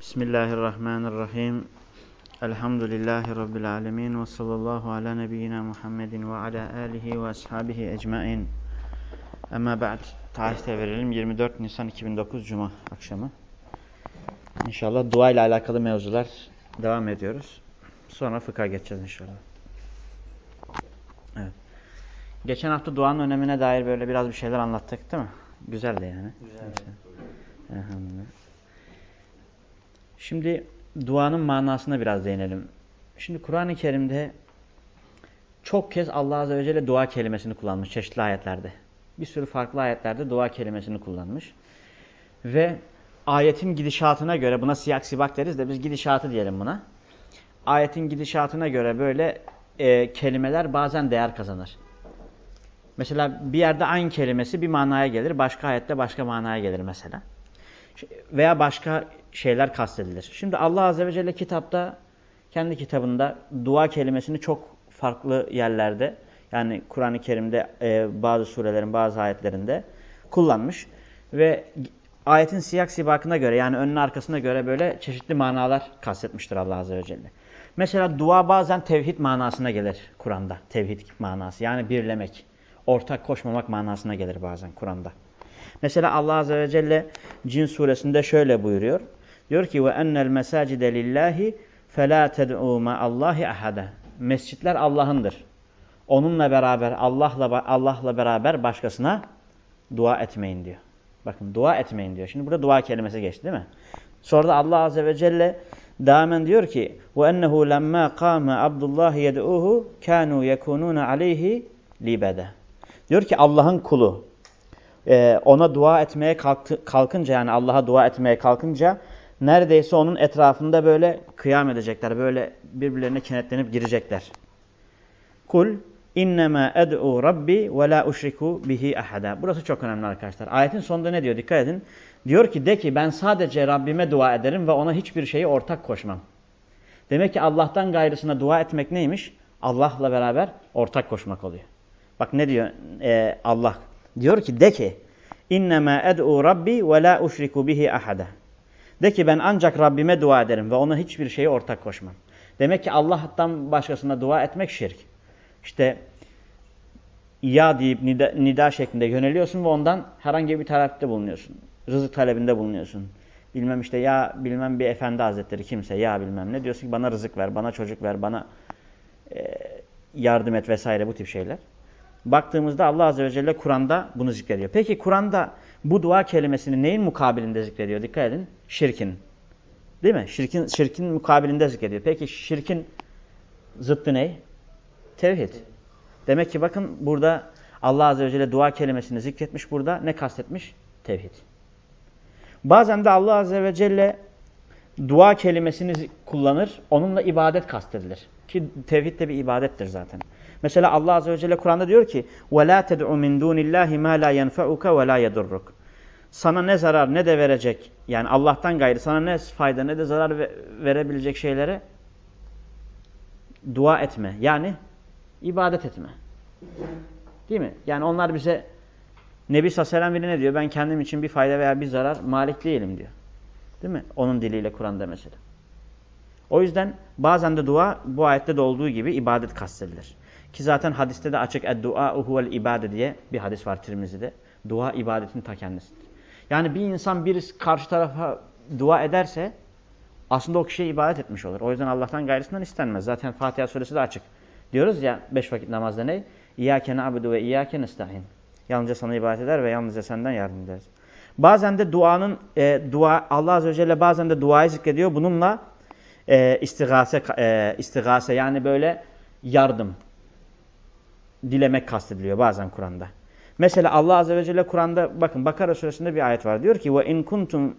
Bismillahirrahmanirrahim. Elhamdülillahi Rabbil alemin ve sallallahu ala nebiyyina Muhammedin ve ala alihi ve ashabihi ecmain. Ama ba'd. Tarihte verelim 24 Nisan 2009 Cuma akşamı. İnşallah dua ile alakalı mevzular devam ediyoruz. Sonra fıkha geçeceğiz inşallah. Evet. Geçen hafta duanın önemine dair böyle biraz bir şeyler anlattık değil mi? Güzeldi yani. Güzel. Elhamdülillah. Şimdi duanın manasına biraz değinelim. Şimdi Kur'an-ı Kerim'de çok kez Allah Azze ve Celle dua kelimesini kullanmış çeşitli ayetlerde. Bir sürü farklı ayetlerde dua kelimesini kullanmış. Ve ayetin gidişatına göre buna siyak sibak deriz de biz gidişatı diyelim buna. Ayetin gidişatına göre böyle e, kelimeler bazen değer kazanır. Mesela bir yerde aynı kelimesi bir manaya gelir, başka ayette başka manaya gelir mesela. Veya başka şeyler kastedilir. Şimdi Allah Azze ve Celle kitapta, kendi kitabında dua kelimesini çok farklı yerlerde, yani Kur'an-ı Kerim'de e, bazı surelerin bazı ayetlerinde kullanmış. Ve ayetin siyak sibakına göre yani önün arkasına göre böyle çeşitli manalar kastetmiştir Allah Azze ve Celle. Mesela dua bazen tevhid manasına gelir Kur'an'da. Tevhid manası yani birlemek, ortak koşmamak manasına gelir bazen Kur'an'da. Mesela Allah Azze ve Celle Cin suresinde şöyle buyuruyor. Diyor ki ve ennel mesacide lillahi fela ted'u ma Allahi ahada. Mescitler Allah'ındır. Onunla beraber Allah'la Allah'la beraber başkasına dua etmeyin diyor. Bakın dua etmeyin diyor. Şimdi burada dua kelimesi geçti değil mi? Sonra da Allah azze ve celle damen diyor ki: "Ve ennehu lemma qama Abdullah yed'uhu kanu yekunun aleyhi libada." Diyor ki Allah'ın kulu e, ona dua etmeye kalktı, kalkınca yani Allah'a dua etmeye kalkınca neredeyse onun etrafında böyle kıyam edecekler. Böyle birbirlerine kenetlenip girecekler. Kul innema ed'u rabbi ve la uşriku bihi ahada. Burası çok önemli arkadaşlar. Ayetin sonunda ne diyor? Dikkat edin. Diyor ki de ki ben sadece Rabbime dua ederim ve ona hiçbir şeyi ortak koşmam. Demek ki Allah'tan gayrısına dua etmek neymiş? Allah'la beraber ortak koşmak oluyor. Bak ne diyor ee, Allah? Diyor ki de ki innema ed'u rabbi ve la uşriku bihi ahada. De ki ben ancak Rabbime dua ederim ve ona hiçbir şeyi ortak koşmam. Demek ki Allah'tan başkasına dua etmek şirk. İşte ya deyip nida, nida şeklinde yöneliyorsun ve ondan herhangi bir talepte bulunuyorsun. Rızık talebinde bulunuyorsun. Bilmem işte ya bilmem bir efendi hazretleri kimse ya bilmem ne diyorsun ki bana rızık ver, bana çocuk ver, bana e, yardım et vesaire bu tip şeyler. Baktığımızda Allah Azze ve Celle Kur'an'da bunu zikrediyor. Peki Kur'an'da bu dua kelimesini neyin mukabilinde zikrediyor? Dikkat edin. Şirkin. Değil mi? Şirkin, şirkin mukabilinde zikrediyor. Peki şirkin zıttı ne? Tevhid. Demek ki bakın burada Allah Azze ve Celle dua kelimesini zikretmiş burada. Ne kastetmiş? Tevhid. Bazen de Allah Azze ve Celle dua kelimesini kullanır. Onunla ibadet kastedilir. Ki tevhid de bir ibadettir zaten. Mesela Allah Azze ve Celle Kur'an'da diyor ki وَلَا تَدْعُ مِنْ دُونِ اللّٰهِ مَا لَا يَنْفَعُكَ وَلَا يَدُرُّكَ Sana ne zarar ne de verecek yani Allah'tan gayrı sana ne fayda ne de zarar verebilecek şeylere dua etme. Yani ibadet etme. Değil mi? Yani onlar bize Nebi Sallallahu bile ne diyor? Ben kendim için bir fayda veya bir zarar malik değilim diyor. Değil mi? Onun diliyle Kur'an'da mesela. O yüzden bazen de dua bu ayette de olduğu gibi ibadet kastedilir. Ki zaten hadiste de açık dua huvel ibade diye bir hadis var Tirmizi'de. Dua ibadetin ta kendisidir. Yani bir insan bir karşı tarafa dua ederse aslında o kişiye ibadet etmiş olur. O yüzden Allah'tan gayrısından istenmez. Zaten Fatiha suresi de açık. Diyoruz ya beş vakit namazda ne? İyyâke na'budu ve iyyâke nestaîn. Yalnızca sana ibadet eder ve yalnızca senden yardım ederiz. Bazen de duanın e, dua Allah azze ve celle bazen de duayı zikrediyor. Bununla e, istigase e, istigase yani böyle yardım dilemek kastediliyor bazen Kur'an'da. Mesela Allah azze ve celle Kur'an'da bakın Bakara suresinde bir ayet var. Diyor ki in kuntum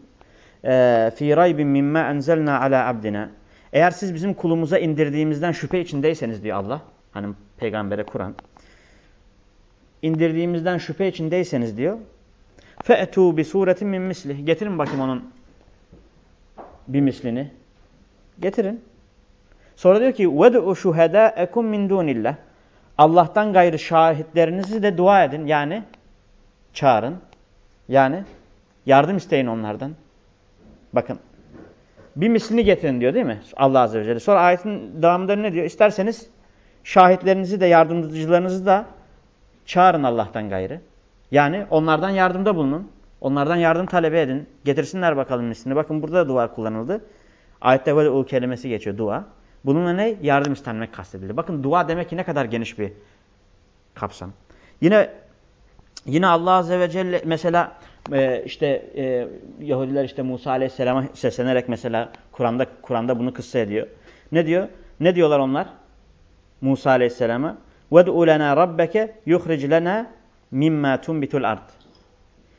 e, fi raybin mimma enzelna ala abdina. Eğer siz bizim kulumuza indirdiğimizden şüphe içindeyseniz diyor Allah. Hani peygambere Kur'an. İndirdiğimizden şüphe içindeyseniz diyor. Fe'tu bi suretin min misli. Getirin bakayım onun bir mislini. Getirin. Sonra diyor ki vedu şuhedâekum min dunillah. Allah'tan gayrı şahitlerinizi de dua edin. Yani çağırın. Yani yardım isteyin onlardan. Bakın Bir mislini getirin diyor değil mi? Allah Azze ve Celle. Sonra ayetin devamında ne diyor? İsterseniz şahitlerinizi de yardımcılarınızı da çağırın Allah'tan gayrı. Yani onlardan yardımda bulunun. Onlardan yardım talebe edin. Getirsinler bakalım mislini. Bakın burada da dua kullanıldı. Ayette böyle o kelimesi geçiyor dua. Bununla ne? Yardım istenmek kastedildi. Bakın dua demek ki ne kadar geniş bir kapsam. Yine yine Allah Azze ve Celle mesela e, işte e, Yahudiler işte Musa Aleyhisselam'a seslenerek mesela Kur'an'da Kur'an'da bunu kıssa ediyor. Ne diyor? Ne diyorlar onlar? Musa Aleyhisselam'a وَدْعُ لَنَا رَبَّكَ يُخْرِجْ لَنَا mimmâ tunbitul ard.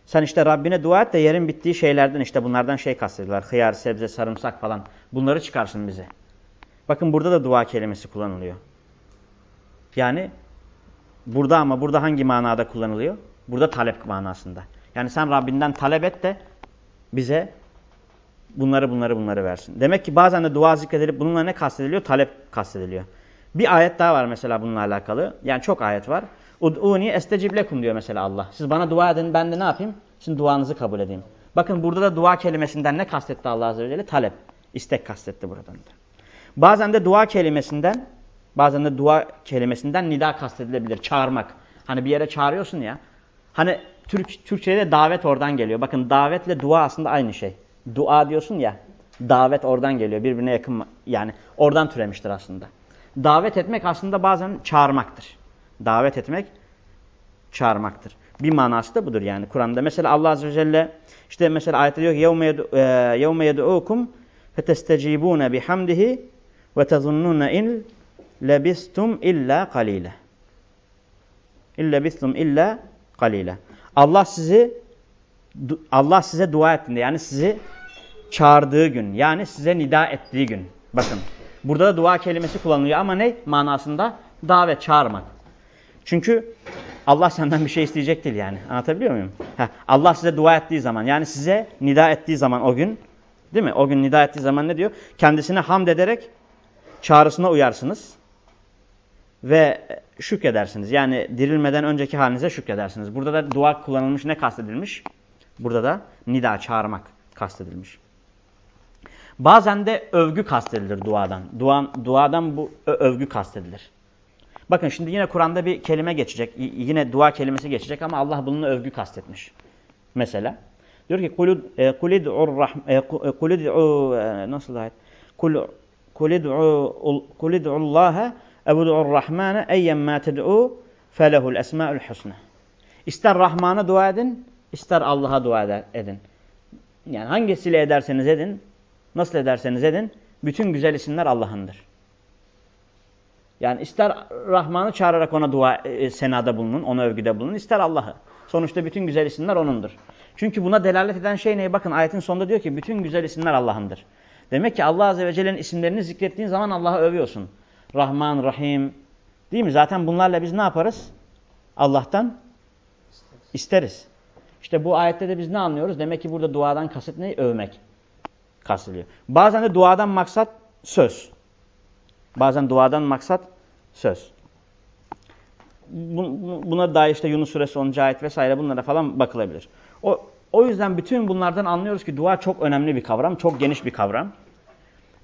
Sen işte Rabbine dua et de yerin bittiği şeylerden işte bunlardan şey kastediyorlar. Hıyar, sebze, sarımsak falan. Bunları çıkarsın bize. Bakın burada da dua kelimesi kullanılıyor. Yani burada ama burada hangi manada kullanılıyor? Burada talep manasında. Yani sen Rabbinden talep et de bize bunları bunları bunları versin. Demek ki bazen de dua zikredilip bununla ne kastediliyor? Talep kastediliyor. Bir ayet daha var mesela bununla alakalı. Yani çok ayet var. Ud'uni estecib lekum diyor mesela Allah. Siz bana dua edin ben de ne yapayım? Sizin duanızı kabul edeyim. Bakın burada da dua kelimesinden ne kastetti Allah Azze ve Celle? Talep. İstek kastetti buradan da. Bazen de dua kelimesinden bazen de dua kelimesinden nida kastedilebilir. Çağırmak. Hani bir yere çağırıyorsun ya. Hani Türk, Türkçe'de davet oradan geliyor. Bakın davetle dua aslında aynı şey. Dua diyorsun ya. Davet oradan geliyor. Birbirine yakın yani oradan türemiştir aslında. Davet etmek aslında bazen çağırmaktır Davet etmek çağırmaktır. Bir manası da budur yani Kur'an'da. Mesela Allah Azze ve Celle işte mesela ayette diyor ki يَوْمَ يَدْعُوكُمْ فَتَسْتَجِيبُونَ بِحَمْدِهِ وَتَظُنُّونَ اِنْ لَبِسْتُمْ اِلَّا قَلِيلًا İlla bistum illa kalile. Allah sizi Allah size dua ettiğinde yani sizi çağırdığı gün yani size nida ettiği gün. Bakın burada da dua kelimesi kullanılıyor ama ne manasında? Davet, çağırmak. Çünkü Allah senden bir şey isteyecek değil yani. Anlatabiliyor muyum? Heh, Allah size dua ettiği zaman yani size nida ettiği zaman o gün değil mi? O gün nida ettiği zaman ne diyor? Kendisine hamd ederek çağrısına uyarsınız ve şükredersiniz. Yani dirilmeden önceki halinize şükredersiniz. Burada da dua kullanılmış ne kastedilmiş? Burada da nida çağırmak kastedilmiş. Bazen de övgü kastedilir duadan. Dua, duadan bu övgü kastedilir. Bakın şimdi yine Kur'an'da bir kelime geçecek. Yine dua kelimesi geçecek ama Allah bununla övgü kastetmiş. Mesela diyor ki kulid'u kulid'u nasıl ayet? Kulid'u Allah'a Ebudu'ur Rahmane eyyen ma ted'u felehul esma'ul husna. İster Rahman'a dua edin, ister Allah'a dua edin. Yani hangisiyle ederseniz edin, nasıl ederseniz edin, bütün güzel isimler Allah'ındır. Yani ister Rahman'ı çağırarak ona dua e, senada bulunun, ona övgüde bulunun, ister Allah'ı. Sonuçta bütün güzel isimler O'nundur. Çünkü buna delalet eden şey ne? Bakın ayetin sonunda diyor ki bütün güzel isimler Allah'ındır. Demek ki Allah Azze ve Celle'nin isimlerini zikrettiğin zaman Allah'ı övüyorsun. Rahman, Rahim. Değil mi? Zaten bunlarla biz ne yaparız? Allah'tan isteriz. İşte bu ayette de biz ne anlıyoruz? Demek ki burada duadan kasıt ne? Övmek kastediliyor. Bazen de duadan maksat söz. Bazen duadan maksat söz. Buna dair işte Yunus suresi 10. ayet vesaire bunlara falan bakılabilir. O, o yüzden bütün bunlardan anlıyoruz ki dua çok önemli bir kavram, çok geniş bir kavram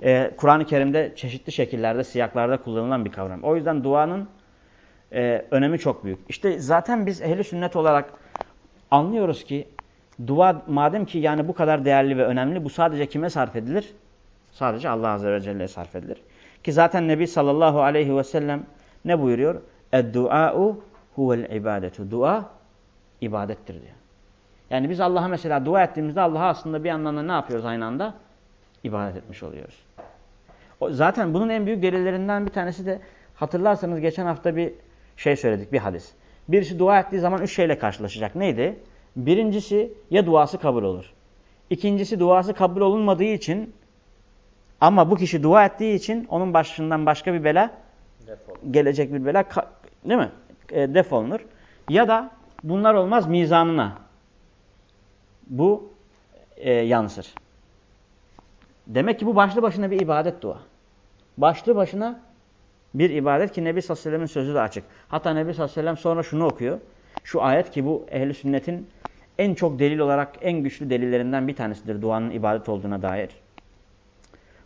e, Kur'an-ı Kerim'de çeşitli şekillerde, siyaklarda kullanılan bir kavram. O yüzden duanın e, önemi çok büyük. İşte zaten biz ehli sünnet olarak anlıyoruz ki dua madem ki yani bu kadar değerli ve önemli bu sadece kime sarf edilir? Sadece Allah Azze ve Celle'ye sarf edilir. Ki zaten Nebi sallallahu aleyhi ve sellem ne buyuruyor? Ed-dua'u huvel ibadetu. Dua ibadettir diyor. Yani biz Allah'a mesela dua ettiğimizde Allah'a aslında bir anlamda ne yapıyoruz aynı anda? İbadet etmiş oluyoruz. O, zaten bunun en büyük delillerinden bir tanesi de hatırlarsanız geçen hafta bir şey söyledik, bir hadis. Birisi dua ettiği zaman üç şeyle karşılaşacak. Neydi? Birincisi ya duası kabul olur. İkincisi duası kabul olunmadığı için ama bu kişi dua ettiği için onun başından başka bir bela Defol. gelecek bir bela değil mi? E, defolunur. Ya da bunlar olmaz mizanına. Bu e, yansır. Demek ki bu başlı başına bir ibadet dua. Başlı başına bir ibadet ki Nebi sallallahu aleyhi ve sellem'in sözü de açık. Hatta Nebi sallallahu aleyhi ve sellem sonra şunu okuyor. Şu ayet ki bu ehli sünnetin en çok delil olarak en güçlü delillerinden bir tanesidir duanın ibadet olduğuna dair.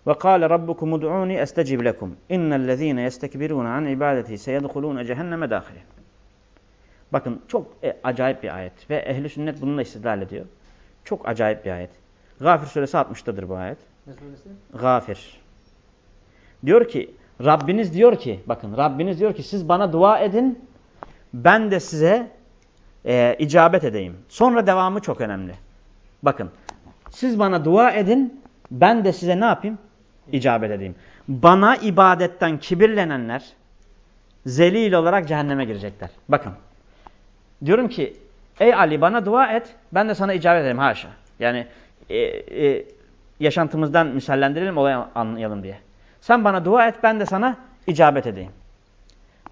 Ve kâle rabbukum ud'ûni estecib lekum. İnnellezîne yestekbirûne an ibadeti seyedhulûne cehenneme dâhili. Bakın çok e, acayip bir ayet ve ehli sünnet bununla istidlal ediyor. Çok acayip bir ayet. Gafir suresi 60'tadır bu ayet. Ne suresi? Gafir. Diyor ki Rabbiniz diyor ki bakın Rabbiniz diyor ki siz bana dua edin ben de size e, icabet edeyim. Sonra devamı çok önemli. Bakın siz bana dua edin ben de size ne yapayım? İcabet edeyim. Bana ibadetten kibirlenenler zelil olarak cehenneme girecekler. Bakın diyorum ki ey Ali bana dua et ben de sana icabet edeyim haşa. Yani e, e, yaşantımızdan misallendirelim olayı anlayalım diye. Sen bana dua et ben de sana icabet edeyim.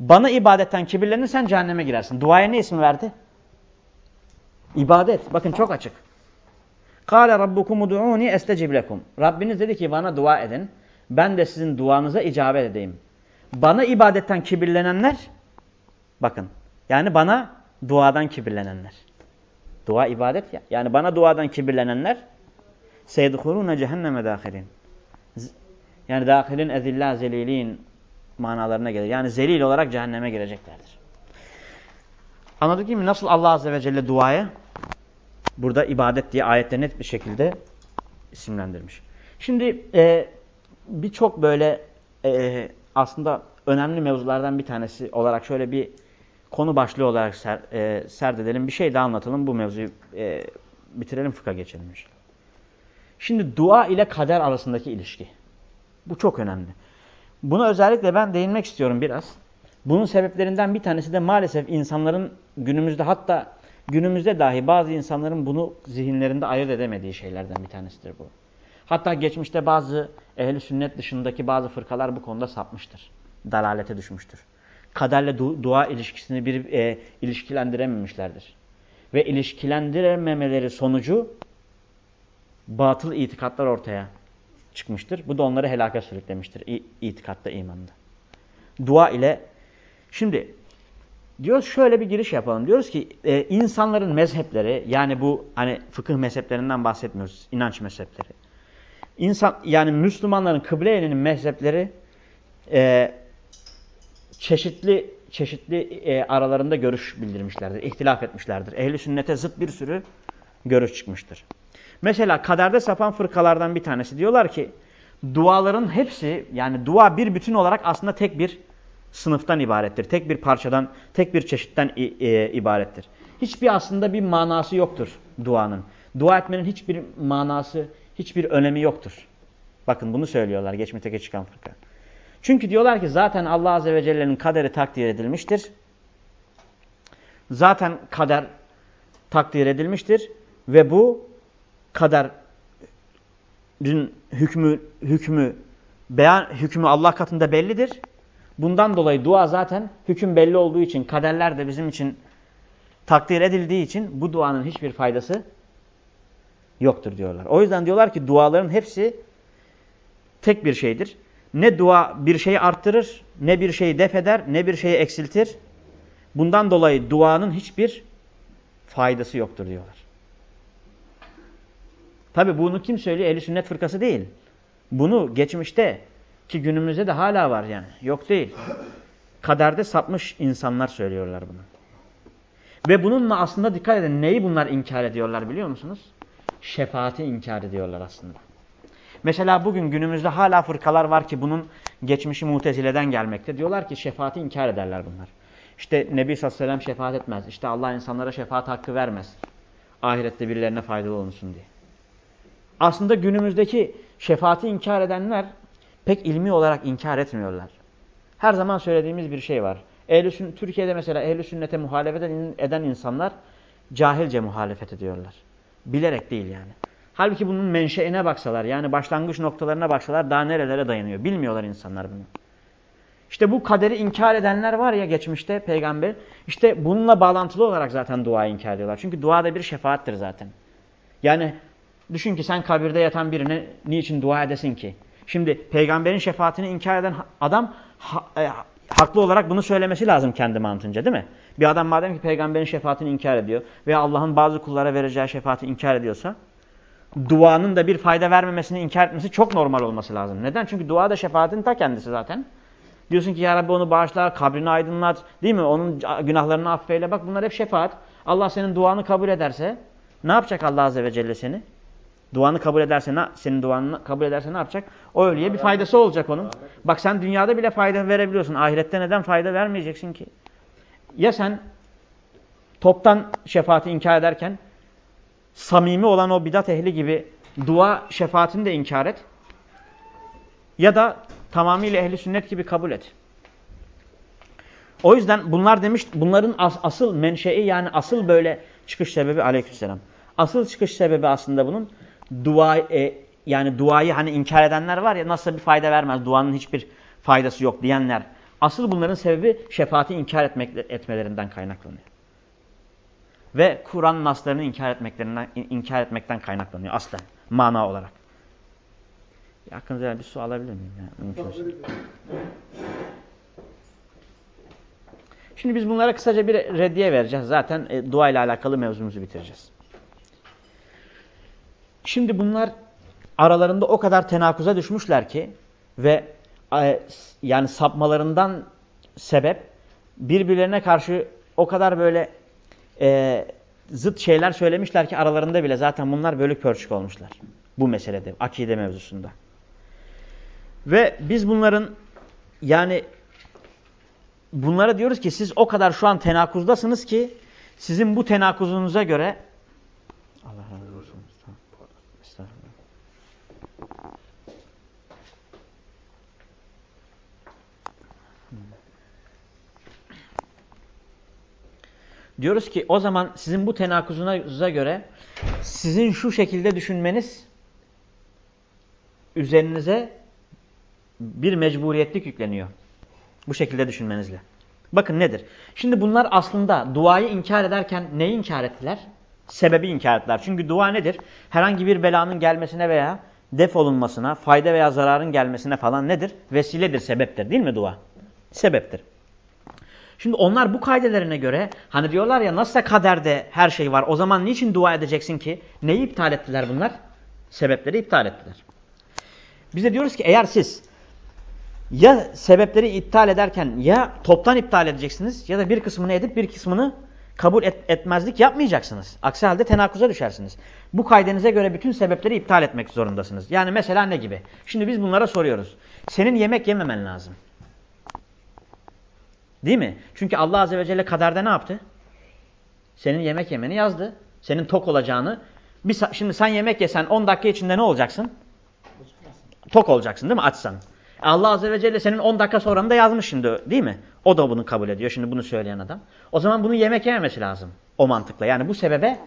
Bana ibadetten kibirlenirsen cehenneme girersin. Duaya ne ismi verdi? İbadet. Bakın çok açık. Kâle rabbukum ud'ûni estecib lekum. Rabbiniz dedi ki bana dua edin. Ben de sizin duanıza icabet edeyim. Bana ibadetten kibirlenenler bakın yani bana duadan kibirlenenler. Dua ibadet ya. Yani bana duadan kibirlenenler seydhulûne cehenneme dâhilin. Yani dâhilin ezillâ zelîlîn manalarına gelir. Yani zelil olarak cehenneme gireceklerdir. Anladık değil mi? Nasıl Allah Azze ve Celle duaya burada ibadet diye ayette net bir şekilde isimlendirmiş. Şimdi e, birçok böyle e, aslında önemli mevzulardan bir tanesi olarak şöyle bir konu başlığı olarak ser, e, serdedelim. Bir şey daha anlatalım. Bu mevzuyu e, bitirelim fıkha geçelim. Şimdi dua ile kader arasındaki ilişki. Bu çok önemli. Buna özellikle ben değinmek istiyorum biraz. Bunun sebeplerinden bir tanesi de maalesef insanların günümüzde hatta günümüzde dahi bazı insanların bunu zihinlerinde ayırt edemediği şeylerden bir tanesidir bu. Hatta geçmişte bazı ehli sünnet dışındaki bazı fırkalar bu konuda sapmıştır. Dalalete düşmüştür. Kaderle du dua ilişkisini bir e, ilişkilendirememişlerdir. Ve ilişkilendirememeleri sonucu batıl itikatlar ortaya çıkmıştır. Bu da onları helaka sürüklemiştir itikatta, imanda. Dua ile şimdi diyoruz şöyle bir giriş yapalım. Diyoruz ki e, insanların mezhepleri yani bu hani fıkıh mezheplerinden bahsetmiyoruz. inanç mezhepleri. İnsan yani Müslümanların kıble yönünün mezhepleri e, çeşitli çeşitli e, aralarında görüş bildirmişlerdir. ihtilaf etmişlerdir. Ehli sünnete zıt bir sürü görüş çıkmıştır. Mesela kaderde sapan fırkalardan bir tanesi diyorlar ki duaların hepsi yani dua bir bütün olarak aslında tek bir sınıftan ibarettir. Tek bir parçadan, tek bir çeşitten e, ibarettir. Hiçbir aslında bir manası yoktur duanın. Dua etmenin hiçbir manası, hiçbir önemi yoktur. Bakın bunu söylüyorlar geçmişteki çıkan fırka. Çünkü diyorlar ki zaten Allah Azze ve Celle'nin kaderi takdir edilmiştir. Zaten kader takdir edilmiştir. Ve bu kaderin hükmü hükmü beyan hükmü Allah katında bellidir. Bundan dolayı dua zaten hüküm belli olduğu için kaderler de bizim için takdir edildiği için bu duanın hiçbir faydası yoktur diyorlar. O yüzden diyorlar ki duaların hepsi tek bir şeydir. Ne dua bir şeyi arttırır, ne bir şeyi def eder, ne bir şeyi eksiltir. Bundan dolayı duanın hiçbir faydası yoktur diyorlar. Tabi bunu kim söylüyor? Ehli sünnet fırkası değil. Bunu geçmişte ki günümüzde de hala var yani. Yok değil. Kaderde sapmış insanlar söylüyorlar bunu. Ve bununla aslında dikkat edin neyi bunlar inkar ediyorlar biliyor musunuz? Şefaati inkar ediyorlar aslında. Mesela bugün günümüzde hala fırkalar var ki bunun geçmişi mutezileden gelmekte. Diyorlar ki şefaati inkar ederler bunlar. İşte Nebi sallallahu aleyhi ve sellem şefaat etmez. İşte Allah insanlara şefaat hakkı vermez. Ahirette birilerine faydalı olunsun diye aslında günümüzdeki şefaati inkar edenler pek ilmi olarak inkar etmiyorlar. Her zaman söylediğimiz bir şey var. Ehl Türkiye'de mesela ehl sünnete muhalefet eden insanlar cahilce muhalefet ediyorlar. Bilerek değil yani. Halbuki bunun menşeine baksalar yani başlangıç noktalarına baksalar daha nerelere dayanıyor. Bilmiyorlar insanlar bunu. İşte bu kaderi inkar edenler var ya geçmişte peygamber. İşte bununla bağlantılı olarak zaten dua inkar ediyorlar. Çünkü dua da bir şefaattir zaten. Yani Düşün ki sen kabirde yatan birine niçin dua edesin ki? Şimdi peygamberin şefaatini inkar eden adam ha, e, haklı olarak bunu söylemesi lazım kendi mantığınca değil mi? Bir adam madem ki peygamberin şefaatini inkar ediyor veya Allah'ın bazı kullara vereceği şefaati inkar ediyorsa duanın da bir fayda vermemesini inkar etmesi çok normal olması lazım. Neden? Çünkü dua da şefaatin ta kendisi zaten. Diyorsun ki ya Rabbi onu bağışla, kabrini aydınlat, değil mi? Onun günahlarını affeyle. Bak bunlar hep şefaat. Allah senin duanı kabul ederse ne yapacak Allah Azze ve Celle seni? Duanı kabul ederse, ne, senin duanı kabul ederse ne yapacak? O ölüye bir faydası olacak onun. Bak sen dünyada bile fayda verebiliyorsun. Ahirette neden fayda vermeyeceksin ki? Ya sen toptan şefaati inkar ederken samimi olan o bidat ehli gibi dua şefaatini de inkar et. Ya da tamamıyla ehli sünnet gibi kabul et. O yüzden bunlar demiş, bunların as asıl menşei yani asıl böyle çıkış sebebi aleykümselam. Asıl çıkış sebebi aslında bunun dua e, yani duayı hani inkar edenler var ya nasıl bir fayda vermez, duanın hiçbir faydası yok diyenler. Asıl bunların sebebi şefaati inkar etmek, etmelerinden kaynaklanıyor. Ve Kur'an naslarını inkar etmeklerinden inkar etmekten kaynaklanıyor aslen mana olarak. Yakınızda bir su alabilir miyim? Ya? Şimdi biz bunlara kısaca bir reddiye vereceğiz. Zaten e, dua ile alakalı mevzumuzu bitireceğiz. Şimdi bunlar aralarında o kadar tenakuza düşmüşler ki ve e, yani sapmalarından sebep birbirlerine karşı o kadar böyle e, zıt şeyler söylemişler ki aralarında bile zaten bunlar bölük pörçük olmuşlar. Bu meselede, akide mevzusunda. Ve biz bunların yani bunlara diyoruz ki siz o kadar şu an tenakuzdasınız ki sizin bu tenakuzunuza göre Allah razı Diyoruz ki o zaman sizin bu tenakuzunuza göre sizin şu şekilde düşünmeniz üzerinize bir mecburiyetlik yükleniyor. Bu şekilde düşünmenizle. Bakın nedir? Şimdi bunlar aslında duayı inkar ederken neyi inkar ettiler? Sebebi inkar ettiler. Çünkü dua nedir? Herhangi bir belanın gelmesine veya def olunmasına, fayda veya zararın gelmesine falan nedir? Vesiledir, sebeptir değil mi dua? Sebeptir. Şimdi onlar bu kaidelerine göre hani diyorlar ya nasılsa kaderde her şey var o zaman niçin dua edeceksin ki? Neyi iptal ettiler bunlar? Sebepleri iptal ettiler. Biz de diyoruz ki eğer siz ya sebepleri iptal ederken ya toptan iptal edeceksiniz ya da bir kısmını edip bir kısmını kabul et, etmezlik yapmayacaksınız. Aksi halde tenakuza düşersiniz. Bu kaydenize göre bütün sebepleri iptal etmek zorundasınız. Yani mesela ne gibi? Şimdi biz bunlara soruyoruz. Senin yemek yememen lazım. Değil mi? Çünkü Allah Azze ve Celle kaderde ne yaptı? Senin yemek yemeni yazdı. Senin tok olacağını. Bir, şimdi sen yemek yesen 10 dakika içinde ne olacaksın? Tok olacaksın değil mi? Açsan. Allah Azze ve Celle senin 10 dakika sonranı da yazmış şimdi değil mi? O da bunu kabul ediyor şimdi bunu söyleyen adam. O zaman bunu yemek yememesi lazım. O mantıkla. Yani bu sebebe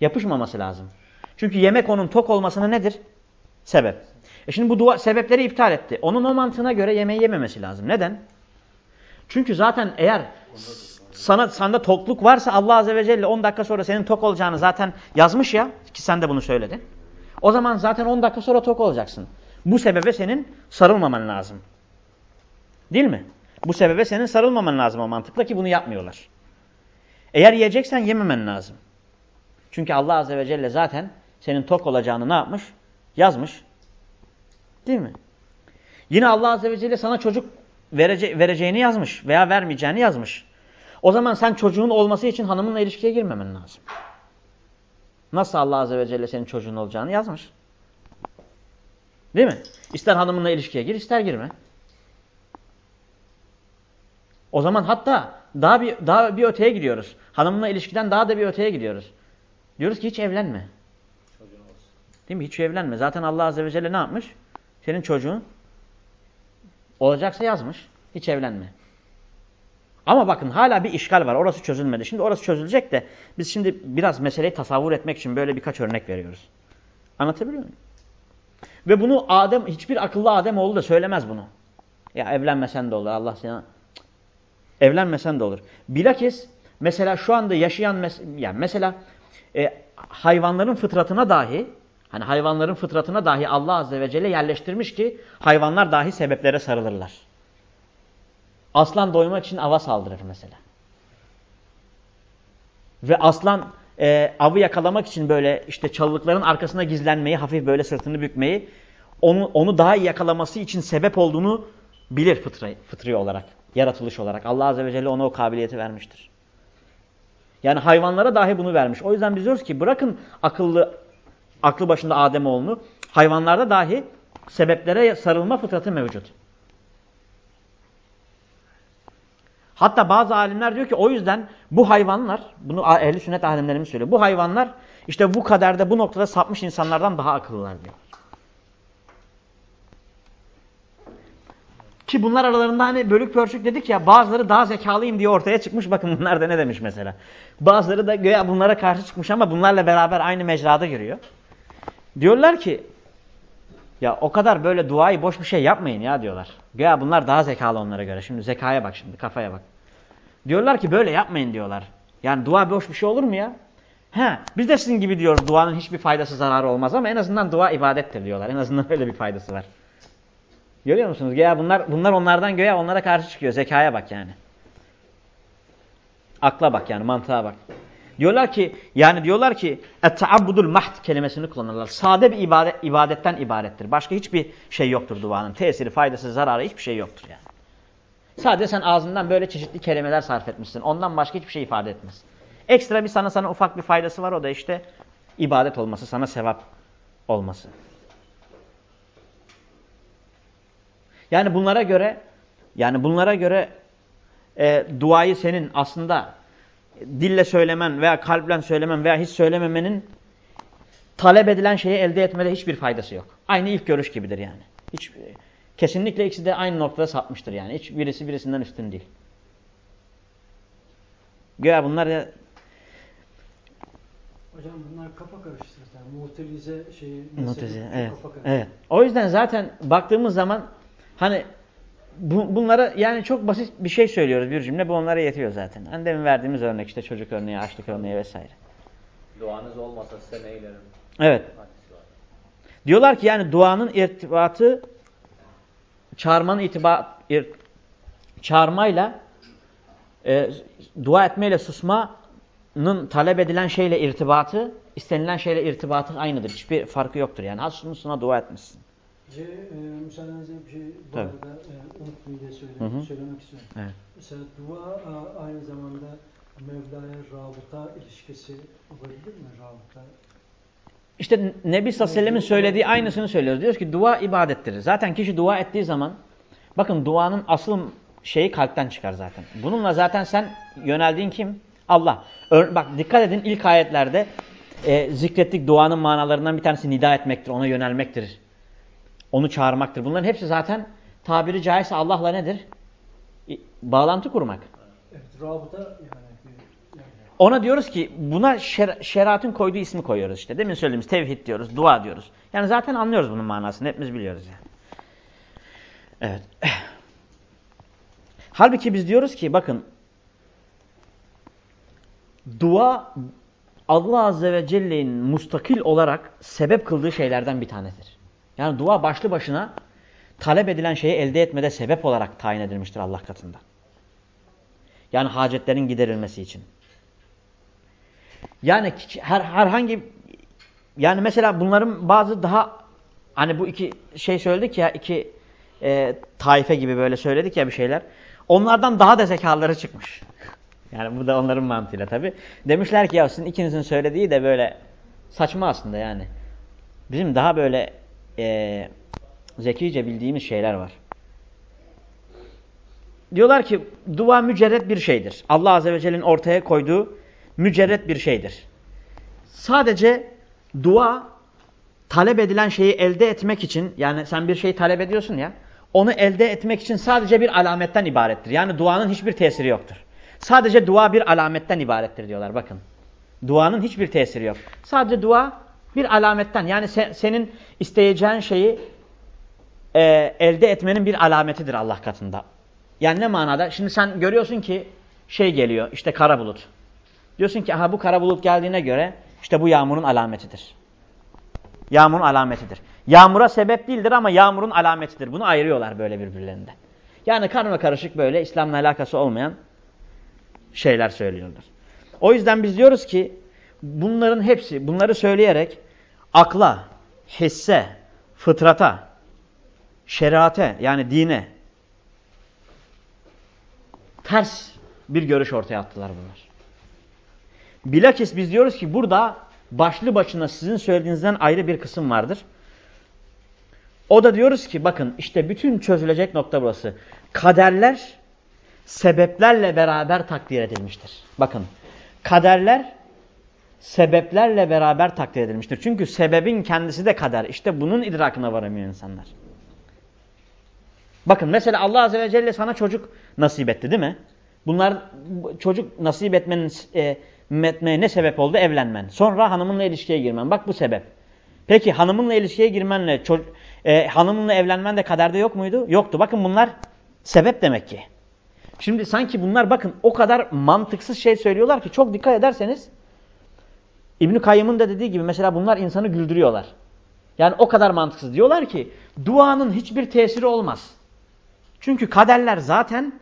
yapışmaması lazım. Çünkü yemek onun tok olmasına nedir? Sebep. E şimdi bu dua sebepleri iptal etti. Onun o mantığına göre yemeği yememesi lazım. Neden? Çünkü zaten eğer sana sende tokluk varsa Allah Azze ve Celle 10 dakika sonra senin tok olacağını zaten yazmış ya ki sen de bunu söyledin. O zaman zaten 10 dakika sonra tok olacaksın. Bu sebebe senin sarılmaman lazım. Değil mi? Bu sebebe senin sarılmaman lazım o mantıkla ki bunu yapmıyorlar. Eğer yiyeceksen yememen lazım. Çünkü Allah Azze ve Celle zaten senin tok olacağını ne yapmış? Yazmış. Değil mi? Yine Allah Azze ve Celle sana çocuk verece vereceğini yazmış veya vermeyeceğini yazmış. O zaman sen çocuğun olması için hanımınla ilişkiye girmemen lazım. Nasıl Allah Azze ve Celle senin çocuğun olacağını yazmış. Değil mi? İster hanımınla ilişkiye gir ister girme. O zaman hatta daha bir, daha bir öteye gidiyoruz. Hanımınla ilişkiden daha da bir öteye gidiyoruz. Diyoruz ki hiç evlenme. Değil mi? Hiç evlenme. Zaten Allah Azze ve Celle ne yapmış? Senin çocuğun olacaksa yazmış. Hiç evlenme. Ama bakın hala bir işgal var. Orası çözülmedi. Şimdi orası çözülecek de biz şimdi biraz meseleyi tasavvur etmek için böyle birkaç örnek veriyoruz. Anlatabiliyor muyum? Ve bunu Adem hiçbir akıllı Adem oğlu da söylemez bunu. Ya evlenmesen de olur Allah sana. Evlenmesen de olur. Bilakis mesela şu anda yaşayan mes yani mesela e, hayvanların fıtratına dahi hani hayvanların fıtratına dahi Allah azze ve celle yerleştirmiş ki hayvanlar dahi sebeplere sarılırlar. Aslan doymak için ava saldırır mesela. Ve aslan e, avı yakalamak için böyle işte çalılıkların arkasına gizlenmeyi, hafif böyle sırtını bükmeyi, onu, onu daha iyi yakalaması için sebep olduğunu bilir fıtri, fıtri olarak, yaratılış olarak. Allah Azze ve Celle ona o kabiliyeti vermiştir. Yani hayvanlara dahi bunu vermiş. O yüzden biz diyoruz ki bırakın akıllı, aklı başında Ademoğlunu, hayvanlarda dahi sebeplere sarılma fıtratı mevcut. Hatta bazı alimler diyor ki o yüzden bu hayvanlar, bunu ehli sünnet alimlerimiz söylüyor. Bu hayvanlar işte bu kaderde bu noktada sapmış insanlardan daha akıllılar diyor. Ki bunlar aralarında hani bölük pörçük dedik ya bazıları daha zekalıyım diye ortaya çıkmış. Bakın bunlar da ne demiş mesela. Bazıları da göya bunlara karşı çıkmış ama bunlarla beraber aynı mecrada giriyor. Diyorlar ki ya o kadar böyle duayı boş bir şey yapmayın ya diyorlar. Göya bunlar daha zekalı onlara göre. Şimdi zekaya bak şimdi kafaya bak. Diyorlar ki böyle yapmayın diyorlar. Yani dua boş bir şey olur mu ya? He, biz de sizin gibi diyoruz duanın hiçbir faydası zararı olmaz ama en azından dua ibadettir diyorlar. En azından öyle bir faydası var. Görüyor musunuz? Göya bunlar, bunlar onlardan göya onlara karşı çıkıyor. Zekaya bak yani. Akla bak yani mantığa bak. Diyorlar ki yani diyorlar ki et-taabbudul mahd kelimesini kullanırlar. Sade bir ibadet, ibadetten ibarettir. Başka hiçbir şey yoktur duanın. Tesiri, faydası, zararı hiçbir şey yoktur yani. Sadece sen ağzından böyle çeşitli kelimeler sarf etmişsin. Ondan başka hiçbir şey ifade etmez. Ekstra bir sana sana ufak bir faydası var o da işte ibadet olması, sana sevap olması. Yani bunlara göre yani bunlara göre e, duayı senin aslında dille söylemen veya kalple söylemen veya hiç söylememenin talep edilen şeyi elde etmede hiçbir faydası yok. Aynı ilk görüş gibidir yani. Hiç kesinlikle ikisi de aynı noktada sapmıştır yani. Hiç birisi birisinden üstün değil. Güya bunlar ya Hocam bunlar kafa karıştırır. Yani muhtelize şeyi Muhteze, evet. Evet. O yüzden zaten baktığımız zaman hani bu, bunlara yani çok basit bir şey söylüyoruz bir cümle bu onlara yetiyor zaten. Hani demin verdiğimiz örnek işte çocuk örneği, açlık örneği vesaire. Duanız olmasa size ne eylerim? Evet. Diyorlar ki yani duanın irtibatı çağırmanın itiba, ir, çağırmayla e, dua etmeyle susmanın talep edilen şeyle irtibatı istenilen şeyle irtibatı aynıdır. Hiçbir farkı yoktur yani. Ha susmuşsun dua etmişsin. C, e, müsaadenizle bir şey bu Tabii. arada e, Hı hı. söylemek istiyorum. Evet. Mesela dua a, aynı zamanda Mevla'ya rabıta ilişkisi olabilir mi? Rabıta. İşte Nebi sallallahu aleyhi ve sellem'in söylediği aynısını söylüyoruz. Diyoruz ki dua ibadettir. Zaten kişi dua ettiği zaman bakın duanın asıl şeyi kalpten çıkar zaten. Bununla zaten sen yöneldiğin kim? Allah. Ör- bak dikkat edin ilk ayetlerde e, zikrettik duanın manalarından bir tanesi nida etmektir. Ona yönelmektir. Onu çağırmaktır. Bunların hepsi zaten tabiri caizse Allah'la nedir? Bağlantı kurmak. Evet, rabıta yani, Ona diyoruz ki buna şer şeriatın koyduğu ismi koyuyoruz işte. Demin söylediğimiz tevhid diyoruz, dua diyoruz. Yani zaten anlıyoruz bunun manasını. Hepimiz biliyoruz yani. Evet. Halbuki biz diyoruz ki bakın dua Allah Azze ve Celle'nin mustakil olarak sebep kıldığı şeylerden bir tanesidir. Yani dua başlı başına talep edilen şeyi elde etmede sebep olarak tayin edilmiştir Allah katında. Yani hacetlerin giderilmesi için. Yani her herhangi yani mesela bunların bazı daha hani bu iki şey söyledik ya iki e, taife gibi böyle söyledik ya bir şeyler. Onlardan daha da zekaları çıkmış. Yani bu da onların mantığıyla tabi. Demişler ki ya sizin ikinizin söylediği de böyle saçma aslında yani. Bizim daha böyle e, zekice bildiğimiz şeyler var. Diyorlar ki dua mücerret bir şeydir. Allah Azze ve Celle'nin ortaya koyduğu mücerret bir şeydir. Sadece dua talep edilen şeyi elde etmek için yani sen bir şeyi talep ediyorsun ya onu elde etmek için sadece bir alametten ibarettir. Yani duanın hiçbir tesiri yoktur. Sadece dua bir alametten ibarettir diyorlar bakın. Duanın hiçbir tesiri yok. Sadece dua bir alametten yani se senin isteyeceğin şeyi e, elde etmenin bir alametidir Allah katında. Yani ne manada? Şimdi sen görüyorsun ki şey geliyor işte kara bulut. Diyorsun ki aha bu kara bulut geldiğine göre işte bu yağmurun alametidir. Yağmurun alametidir. Yağmura sebep değildir ama yağmurun alametidir. Bunu ayırıyorlar böyle birbirlerinde. Yani karma karışık böyle İslam'la alakası olmayan şeyler söylüyorlar. O yüzden biz diyoruz ki bunların hepsi bunları söyleyerek akla, hisse, fıtrata, şeriate yani dine ters bir görüş ortaya attılar bunlar. Bilakis biz diyoruz ki burada başlı başına sizin söylediğinizden ayrı bir kısım vardır. O da diyoruz ki bakın işte bütün çözülecek nokta burası. Kaderler sebeplerle beraber takdir edilmiştir. Bakın kaderler sebeplerle beraber takdir edilmiştir. Çünkü sebebin kendisi de kader. İşte bunun idrakına varamıyor insanlar. Bakın mesela Allah Azze ve Celle sana çocuk nasip etti değil mi? Bunlar çocuk nasip etmenin e, etmeye ne sebep oldu? Evlenmen. Sonra hanımınla ilişkiye girmen. Bak bu sebep. Peki hanımınla ilişkiye girmenle e, hanımınla evlenmen de kaderde yok muydu? Yoktu. Bakın bunlar sebep demek ki. Şimdi sanki bunlar bakın o kadar mantıksız şey söylüyorlar ki çok dikkat ederseniz İbn Kayyım'ın da dediği gibi mesela bunlar insanı güldürüyorlar. Yani o kadar mantıksız. Diyorlar ki duanın hiçbir tesiri olmaz. Çünkü kaderler zaten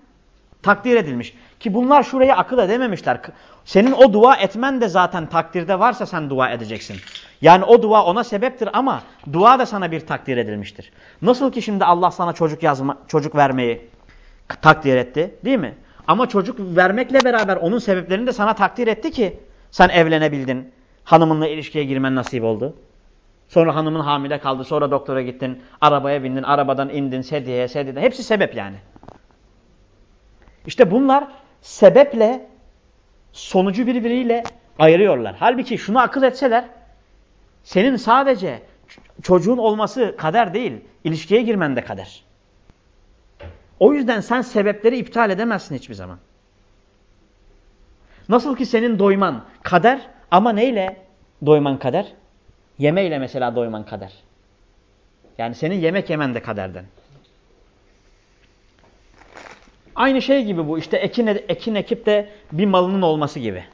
takdir edilmiş. Ki bunlar şuraya akıl edememişler. Senin o dua etmen de zaten takdirde varsa sen dua edeceksin. Yani o dua ona sebeptir ama dua da sana bir takdir edilmiştir. Nasıl ki şimdi Allah sana çocuk yazma, çocuk vermeyi takdir etti değil mi? Ama çocuk vermekle beraber onun sebeplerini de sana takdir etti ki sen evlenebildin. Hanımınla ilişkiye girmen nasip oldu. Sonra hanımın hamile kaldı. Sonra doktora gittin. Arabaya bindin. Arabadan indin. Sedyeye, sedyeden. Hepsi sebep yani. İşte bunlar sebeple sonucu birbiriyle ayırıyorlar. Halbuki şunu akıl etseler senin sadece çocuğun olması kader değil. ilişkiye girmen de kader. O yüzden sen sebepleri iptal edemezsin hiçbir zaman. Nasıl ki senin doyman kader ama neyle doyman kader? Yemeyle mesela doyman kader. Yani senin yemek yemen de kaderden. Aynı şey gibi bu. İşte ekin, ekin ekip de bir malının olması gibi.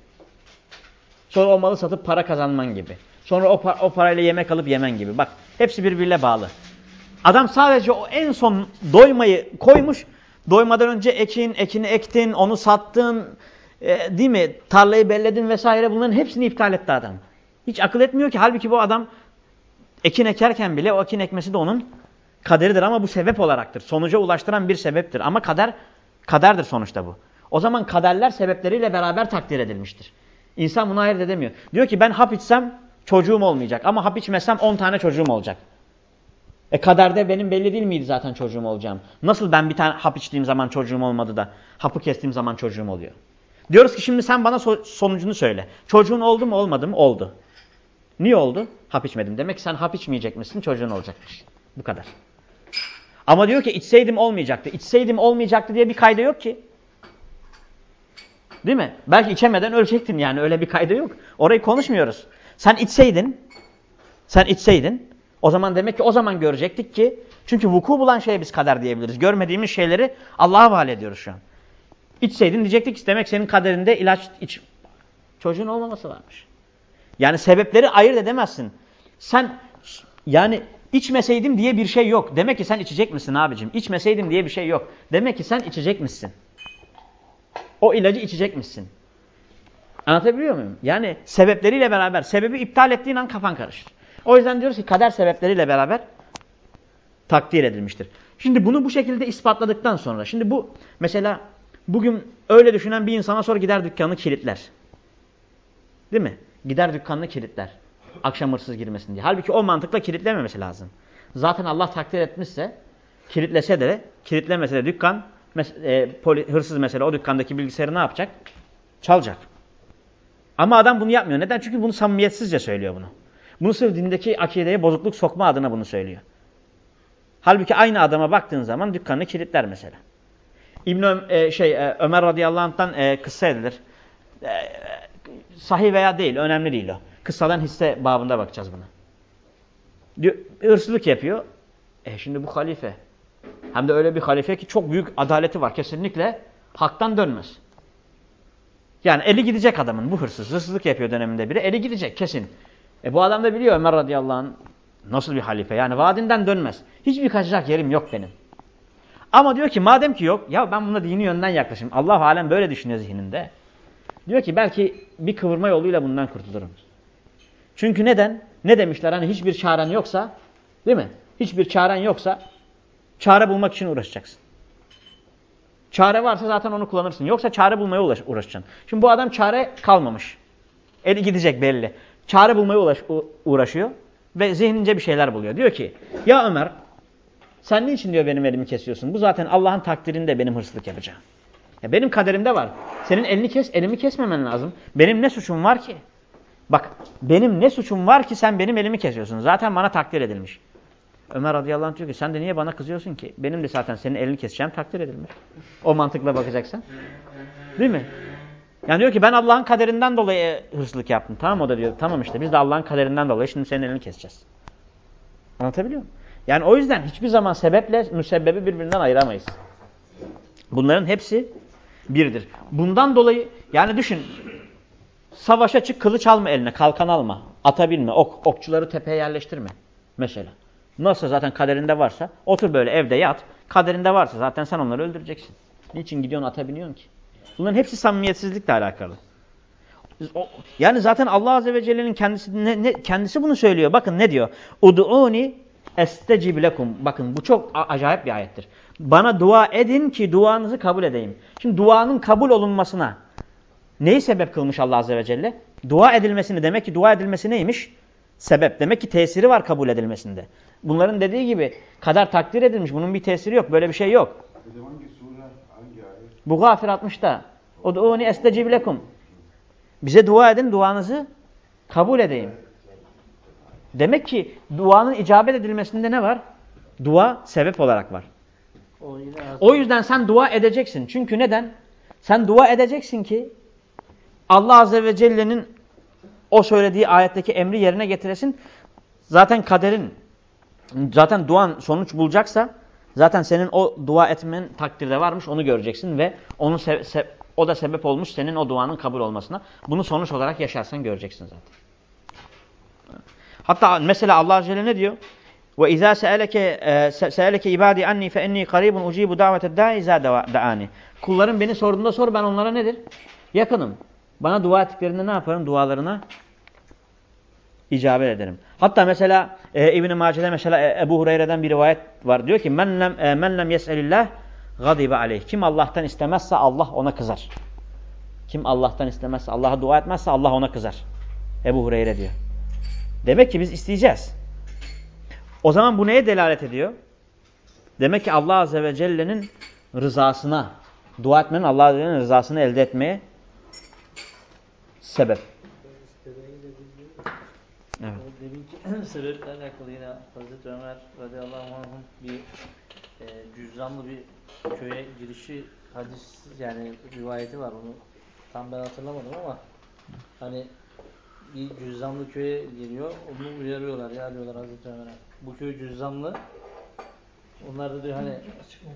Sonra o malı satıp para kazanman gibi. Sonra o, o parayla yemek alıp yemen gibi. Bak hepsi birbiriyle bağlı. Adam sadece o en son doymayı koymuş. Doymadan önce ekin, ekini ektin, onu sattın, e, değil mi? Tarlayı belledin vesaire bunların hepsini iptal etti adam. Hiç akıl etmiyor ki halbuki bu adam ekin ekerken bile o ekin ekmesi de onun kaderidir ama bu sebep olaraktır. Sonuca ulaştıran bir sebeptir ama kader kaderdir sonuçta bu. O zaman kaderler sebepleriyle beraber takdir edilmiştir. İnsan bunu ayırt edemiyor. Diyor ki ben hap içsem çocuğum olmayacak ama hap içmesem 10 tane çocuğum olacak. E kaderde benim belli değil miydi zaten çocuğum olacağım? Nasıl ben bir tane hap içtiğim zaman çocuğum olmadı da hapı kestiğim zaman çocuğum oluyor? Diyoruz ki şimdi sen bana so sonucunu söyle. Çocuğun oldu mu olmadı mı? Oldu. Niye oldu? Hap içmedim. Demek ki sen hap içmeyecek misin? Çocuğun olacakmış. Bu kadar. Ama diyor ki içseydim olmayacaktı. İçseydim olmayacaktı diye bir kayda yok ki. Değil mi? Belki içemeden ölecektin yani öyle bir kayda yok. Orayı konuşmuyoruz. Sen içseydin, sen içseydin o zaman demek ki o zaman görecektik ki çünkü vuku bulan şeye biz kader diyebiliriz. Görmediğimiz şeyleri Allah'a havale ediyoruz şu an. İçseydin diyecektik ki demek senin kaderinde ilaç iç. Çocuğun olmaması varmış. Yani sebepleri ayırt edemezsin. Sen yani içmeseydim diye bir şey yok. Demek ki sen içecek misin abicim? İçmeseydim diye bir şey yok. Demek ki sen içecek misin? O ilacı içecek misin? Anlatabiliyor muyum? Yani sebepleriyle beraber sebebi iptal ettiğin an kafan karışır. O yüzden diyoruz ki kader sebepleriyle beraber takdir edilmiştir. Şimdi bunu bu şekilde ispatladıktan sonra şimdi bu mesela bugün öyle düşünen bir insana sonra gider dükkanı kilitler. Değil mi? Gider dükkanını kilitler. Akşam hırsız girmesin diye. Halbuki o mantıkla kilitlememesi lazım. Zaten Allah takdir etmişse kilitlese de kilitlemese de dükkan e, poli, hırsız mesela o dükkandaki bilgisayarı ne yapacak? Çalacak. Ama adam bunu yapmıyor. Neden? Çünkü bunu samimiyetsizce söylüyor bunu. Bunu sırf dindeki akideye bozukluk sokma adına bunu söylüyor. Halbuki aynı adama baktığın zaman dükkanını kilitler mesela. İbn e, şey e, Ömer radıyallahu anh'tan e, kıssa edilir. E, sahih veya değil, önemli değil o. Kıssadan hisse babında bakacağız buna. Diyor, hırsızlık yapıyor. E şimdi bu halife. Hem de öyle bir halife ki çok büyük adaleti var. Kesinlikle haktan dönmez. Yani eli gidecek adamın bu hırsız. Hırsızlık yapıyor döneminde biri. Eli gidecek kesin. E bu adam da biliyor Ömer radıyallahu anh nasıl bir halife. Yani vaadinden dönmez. Hiçbir kaçacak yerim yok benim. Ama diyor ki madem ki yok ya ben buna dini yönden yaklaşayım. Allah alem böyle düşünüyor zihninde. Diyor ki belki bir kıvırma yoluyla bundan kurtulurum. Çünkü neden? Ne demişler? Hani hiçbir çaren yoksa, değil mi? Hiçbir çaren yoksa çare bulmak için uğraşacaksın. Çare varsa zaten onu kullanırsın. Yoksa çare bulmaya uğraş, uğraşacaksın. Şimdi bu adam çare kalmamış. Eli gidecek belli. Çare bulmaya uğraş, uğraşıyor ve zihnince bir şeyler buluyor. Diyor ki ya Ömer sen niçin diyor benim elimi kesiyorsun? Bu zaten Allah'ın takdirinde benim hırsızlık yapacağım. Ya benim kaderimde var. Senin elini kes, elimi kesmemen lazım. Benim ne suçum var ki? Bak benim ne suçum var ki sen benim elimi kesiyorsun? Zaten bana takdir edilmiş. Ömer radıyallahu anh diyor ki sen de niye bana kızıyorsun ki? Benim de zaten senin elini keseceğim takdir edilmiş. O mantıkla bakacaksan. Değil mi? Yani diyor ki ben Allah'ın kaderinden dolayı hırsızlık yaptım. Tamam o da diyor. Tamam işte biz de Allah'ın kaderinden dolayı şimdi senin elini keseceğiz. Anlatabiliyor muyum? Yani o yüzden hiçbir zaman sebeple müsebbebi birbirinden ayıramayız. Bunların hepsi birdir. Bundan dolayı yani düşün savaşa çık kılıç alma eline kalkan alma ata ok, okçuları tepeye yerleştirme mesela. Nasıl zaten kaderinde varsa otur böyle evde yat kaderinde varsa zaten sen onları öldüreceksin. Niçin gidiyorsun ata biniyorsun ki? Bunların hepsi samimiyetsizlikle alakalı. Yani zaten Allah Azze ve Celle'nin kendisi, kendisi bunu söylüyor. Bakın ne diyor? Udu'uni estecib lekum. Bakın bu çok acayip bir ayettir. Bana dua edin ki duanızı kabul edeyim. Şimdi duanın kabul olunmasına neyi sebep kılmış Allah Azze ve Celle? Dua edilmesini demek ki dua edilmesi neymiş? Sebep. Demek ki tesiri var kabul edilmesinde. Bunların dediği gibi kadar takdir edilmiş. Bunun bir tesiri yok. Böyle bir şey yok. Bu Gafir 60'ta. Ud'uni estecib lekum. Bize dua edin, duanızı kabul edeyim. Demek ki duanın icabet edilmesinde ne var? Dua sebep olarak var. O, yüzden sen dua edeceksin. Çünkü neden? Sen dua edeceksin ki Allah Azze ve Celle'nin o söylediği ayetteki emri yerine getiresin. Zaten kaderin, zaten duan sonuç bulacaksa zaten senin o dua etmen takdirde varmış onu göreceksin ve onun o da sebep olmuş senin o duanın kabul olmasına. Bunu sonuç olarak yaşarsan göreceksin zaten. Hatta mesela Allah Azze ne diyor? Ve izâ se'eleke se'eleke ibâdî annî fe ennî karîbun ucîbu dâveted dâi izâ da'âni. Kullarım beni sorduğunda sor ben onlara nedir? Yakınım. Bana dua ettiklerinde ne yaparım? Dualarına icabet ederim. Hatta mesela e, İbn-i Mace'de mesela e, Ebu Hureyre'den bir rivayet var. Diyor ki men lem, e, men lem aleyh. Kim Allah'tan istemezse Allah ona kızar. Kim Allah'tan istemezse, Allah'a dua etmezse Allah ona kızar. Ebu Hureyre diyor. Demek ki biz isteyeceğiz. O zaman bu neye delalet ediyor? Demek ki Allah Azze ve Celle'nin rızasına, dua etmenin Allah Azze ve Celle'nin rızasını elde etmeye sebep. Evet. Deminki sebeple alakalı yine Hazreti Ömer radıyallahu anh'ın bir e, cüzdanlı bir köye girişi hadis yani rivayeti var onu tam ben hatırlamadım ama hani cüzdanlı köye geliyor onu uyarıyorlar ya diyorlar Hazreti Ömer'e bu köy cüzdanlı onlar da diyor hani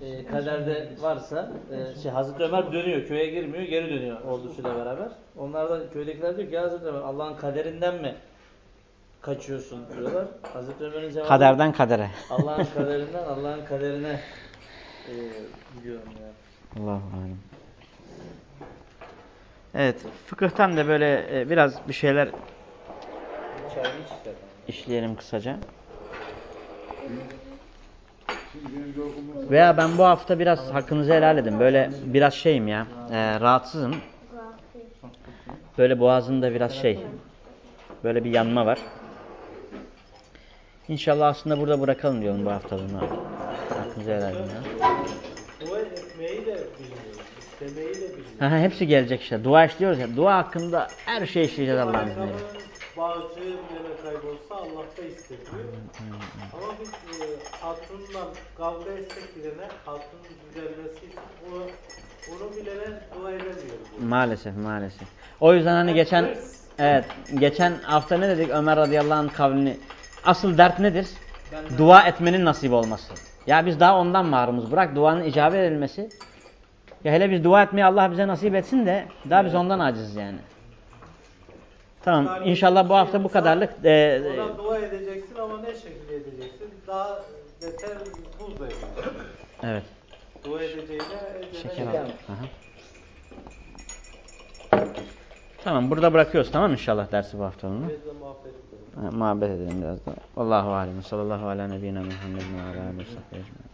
e, kaderde varsa e, şey, Hazreti Ömer dönüyor köye girmiyor geri dönüyor ordusuyla beraber onlar da köydekiler diyor ki Hazreti Ömer Allah'ın kaderinden mi kaçıyorsun diyorlar. Hazreti Ömer'in cevabı Kaderden kadere. Allah'ın kaderinden Allah'ın kaderine e, gidiyorum ya. Allahu alem. Evet, fıkıhtan da böyle e, biraz bir şeyler işleyelim kısaca. Veya ben bu hafta biraz hakkınızı helal edin. Böyle biraz şeyim ya, e, rahatsızım. Böyle boğazımda biraz şey, böyle bir yanma var. İnşallah aslında burada bırakalım diyorum bu haftalığını. Hakkınızı helal edin ya. De. Ha, hepsi gelecek işte. Dua işliyoruz ya. Dua hakkında her şey işleyeceğiz Allah'ın izniyle. Bağcı bile kaybolsa Allah'ta istemiyor. Ama biz e, hatunla kavga etsek bilene, hatunun düzelmesi için onu, onu bilene dua edemiyoruz. Maalesef maalesef. O yüzden hani geçen evet geçen hafta ne dedik Ömer radıyallahu anh kavlini asıl dert nedir? Dua etmenin nasip olması. Ya biz daha ondan mahrumuz. Bırak duanın icabet edilmesi. Ya hele biz dua etmeyi Allah bize nasip etsin de daha biz ondan aciziz yani. Tamam inşallah bu hafta bu kadarlık. Ee, Ona dua edeceksin ama ne şekilde edeceksin? Daha beter buz da yapacaksın. evet. Dua edeceğine Şeker al. Tamam burada bırakıyoruz tamam inşallah dersi bu hafta onu. Muhabbet edelim. Biraz da. Allahu alem. Sallallahu ala nebiyyina Muhammedin ve ala aleyhi ve ecmaîn.